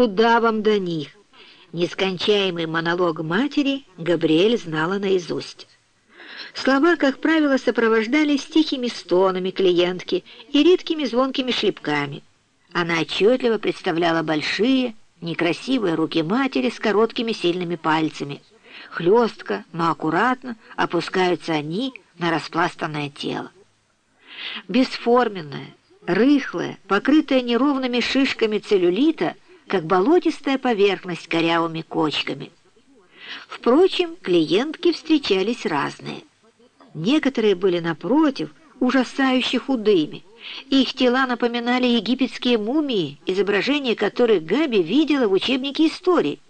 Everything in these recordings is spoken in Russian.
Куда вам до них? Нескончаемый монолог матери Габриэль знала наизусть. Слова, как правило, сопровождались тихими стонами клиентки и редкими звонкими шлепками. Она отчетливо представляла большие, некрасивые руки матери с короткими сильными пальцами. Хлестко, но аккуратно опускаются они на распластанное тело. Бесформенное, рыхлое, покрытое неровными шишками целлюлита, как болотистая поверхность корявыми кочками. Впрочем, клиентки встречались разные. Некоторые были, напротив, ужасающе худыми. Их тела напоминали египетские мумии, изображения которых Габи видела в учебнике истории.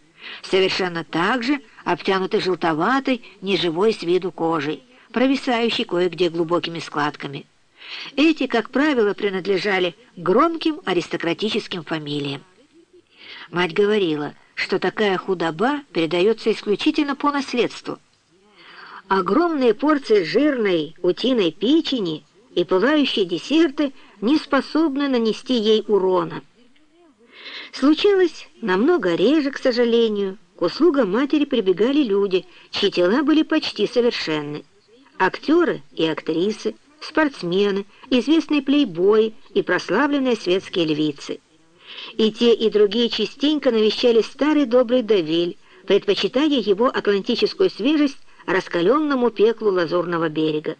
Совершенно так же обтянуты желтоватой, неживой с виду кожей, провисающей кое-где глубокими складками. Эти, как правило, принадлежали громким аристократическим фамилиям. Мать говорила, что такая худоба передается исключительно по наследству. Огромные порции жирной утиной печени и пылающие десерты не способны нанести ей урона. Случилось намного реже, к сожалению. К услугам матери прибегали люди, чьи тела были почти совершенны. Актеры и актрисы, спортсмены, известные плейбои и прославленные светские львицы. И те, и другие частенько навещали старый добрый Давиль, предпочитая его атлантическую свежесть раскаленному пеклу Лазурного берега.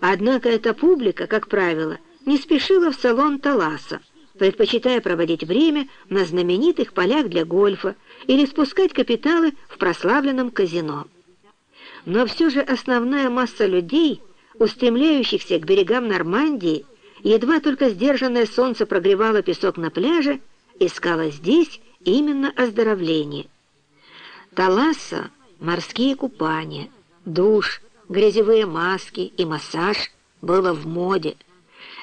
Однако эта публика, как правило, не спешила в салон Таласа, предпочитая проводить время на знаменитых полях для гольфа или спускать капиталы в прославленном казино. Но все же основная масса людей, устремляющихся к берегам Нормандии, едва только сдержанное солнце прогревало песок на пляже, искала здесь именно оздоровление. Таласа — морские купания, душ, грязевые маски и массаж было в моде.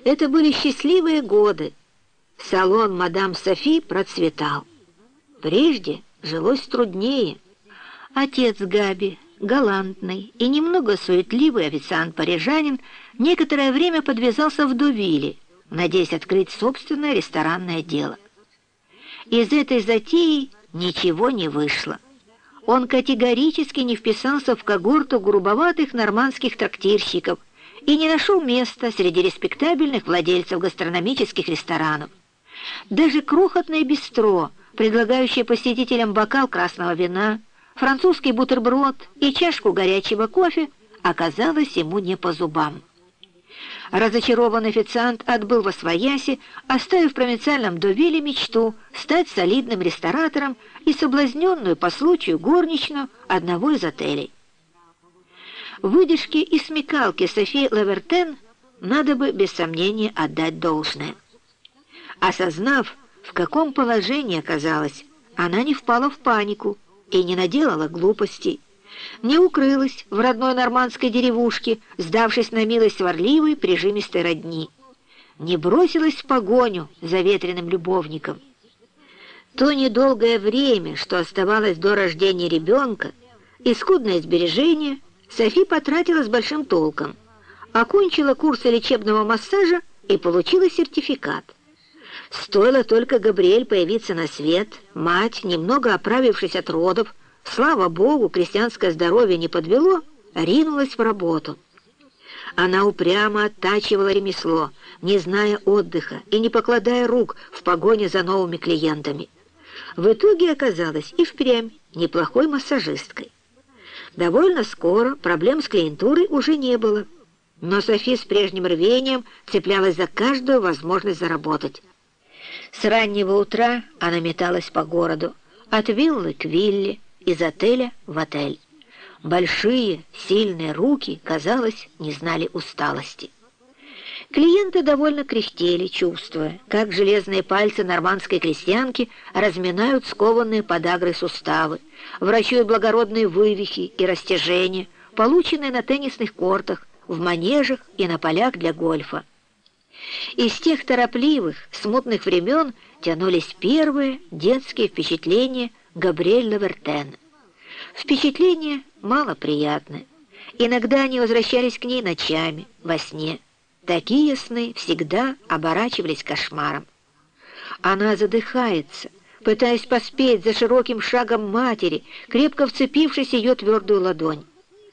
Это были счастливые годы. Салон мадам Софи процветал. Прежде жилось труднее. Отец Габи, галантный и немного суетливый официант-парижанин, некоторое время подвязался в Дувиле, надеясь открыть собственное ресторанное дело. Из этой затеи ничего не вышло. Он категорически не вписался в когорту грубоватых нормандских трактирщиков и не нашел места среди респектабельных владельцев гастрономических ресторанов. Даже крохотное бистро, предлагающее посетителям бокал красного вина, французский бутерброд и чашку горячего кофе, оказалось ему не по зубам. Разочарованный официант отбыл во свояси, оставив провинциальном Довиле мечту стать солидным ресторатором и соблазненную по случаю горничную одного из отелей. Выдержки и смекалки Софии Лавертен надо бы без сомнения отдать должное. Осознав, в каком положении оказалась, она не впала в панику и не наделала глупостей не укрылась в родной нормандской деревушке, сдавшись на милость сварливой прижимистой родни, не бросилась в погоню за ветреным любовником. То недолгое время, что оставалось до рождения ребенка, и скудное сбережение Софи потратила с большим толком, окончила курсы лечебного массажа и получила сертификат. Стоило только Габриэль появиться на свет, мать, немного оправившись от родов, Слава Богу, крестьянское здоровье не подвело, ринулась в работу. Она упрямо оттачивала ремесло, не зная отдыха и не покладая рук в погоне за новыми клиентами. В итоге оказалась и впрямь неплохой массажисткой. Довольно скоро проблем с клиентурой уже не было, но Софи с прежним рвением цеплялась за каждую возможность заработать. С раннего утра она металась по городу, от виллы к вилле, из отеля в отель. Большие, сильные руки, казалось, не знали усталости. Клиенты довольно кряхтели, чувствуя, как железные пальцы нормандской крестьянки разминают скованные подагры суставы, вращают благородные вывихи и растяжения, полученные на теннисных кортах, в манежах и на полях для гольфа. Из тех торопливых, смутных времен тянулись первые детские впечатления Габриэль Лавертен. Впечатления малоприятны. Иногда они возвращались к ней ночами, во сне. Такие сны всегда оборачивались кошмаром. Она задыхается, пытаясь поспеть за широким шагом матери, крепко вцепившись ее твердую ладонь.